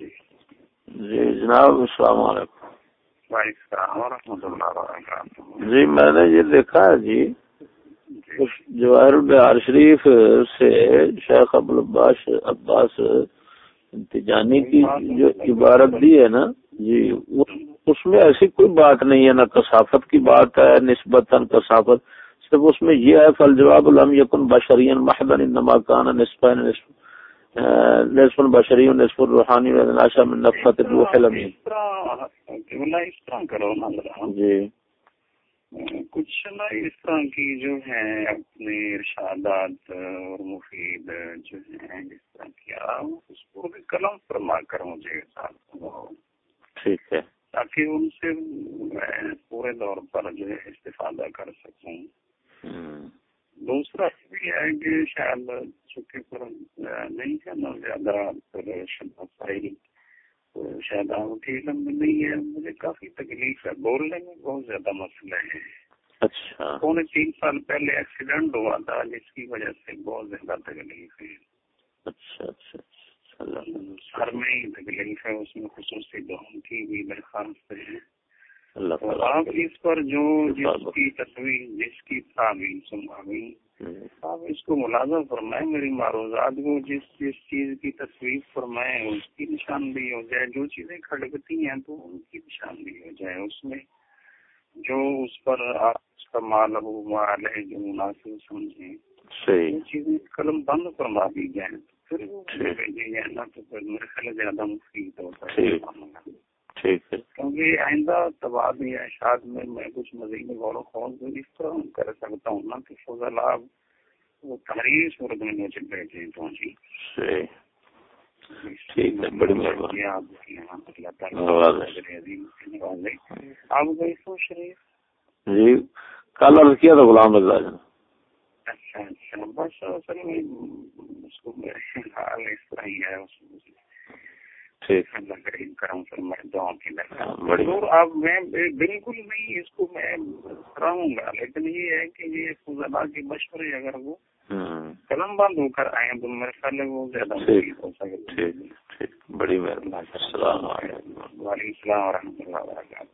جی۔ جی جناب السلام علیکم۔ السلام ورحمۃ اللہ وبرکاتہ۔ جی میں نے یہ دیکھا ہے جی جی۔ جواہر البہار شریف سے شیخ ابوالعباس عباس انتجانی کی جو عبارت دی ہے نا جی اس میں ایسی کوئی بات نہیں ہے نہ کثافت کی بات ہے نسبتاً کثافت صرف اس میں یہ ہے فل جواب الم یقن بشرین محدن انما کان نصف نصف بشری نصف روحانی ناشا من نفخت الروح اس الامین اس طرح کرو نا جی۔ کچھ نا اس طرح کی جو ہے اپنے ارشادات اور مفید جو ہیں جس طرح کیا اس کو بھی قلم فرما کر مجھے ٹھیک ہے۔ تاکہ ان سے میں پورے طور پر جو ہے استفادہ کر سکوں۔ دوسرا یہ بھی ہے کہ شاید نہیں ہے نا زیادہ تو شاید آپ کے علم میں نہیں ہے مجھے کافی تکلیف ہے۔ بولنے میں بہت زیادہ مسئلہ ہے۔ اچھا۔ پونے تین سال پہلے ایکسیڈنٹ ہوا تھا جس کی وجہ سے بہت زیادہ تکلیف ہے۔ اچھا اچھا اچھا۔ سر میں ہی تکلیف ہے اس میں خصوصی دہن کی بھی درخواست ہے۔ آپ اس پر جو جس کی تصویر جس کی تعمیر سنبھالی آپ اس کو ملازم فرمائیں میری معروضات کو جس جس چیز کی تصویر فرمائیں اس کی نشاندہی ہو جائے جو چیزیں کھڑکتی ہیں تو ان کی نشاندہی ہو جائے۔ اس میں جو اس پر آپ اس کا مال ابو مال ہے جو مناسب سمجھیں صحیح۔ چیزیں قلم بند فرما دی جائیں پھر وہ۔ بھیجی جائیں نا تو پھر میرے خیال زیادہ مفید ہوتا ہے۔ کیونکہ آئندہ تباد یا اشاعت میں میں کچھ مزید غور و خوض اس طرح کر سکتا ہوں نا کہ فضل آپ وہ تحریر صورت میں مجھے بیٹھے پہنچی صحیح۔ ٹھیک ہے، بڑی مہربانی۔ آپ اللہ تعالیٰ شریف جی کل عرض کیا تھا غلام رضا جی نے۔ اچھا اچھا۔ بس اصل میں اس کو حال اس طرح ہی ہے اللہ کریم کرم فرمائے دعاؤں کی ہاں، اب میں بالکل نہیں اس کو میں کراؤں گا لیکن یہ ہے کہ یہ فضلہ کے مشورے اگر وہ ہم، قلم بند ہو کر آئے تو میرے خیال وہ زیادہ ہو بڑی مہربانی السلام علیکم۔ وعلیکم السلام ورحمۃ اللہ وبرکاتہ۔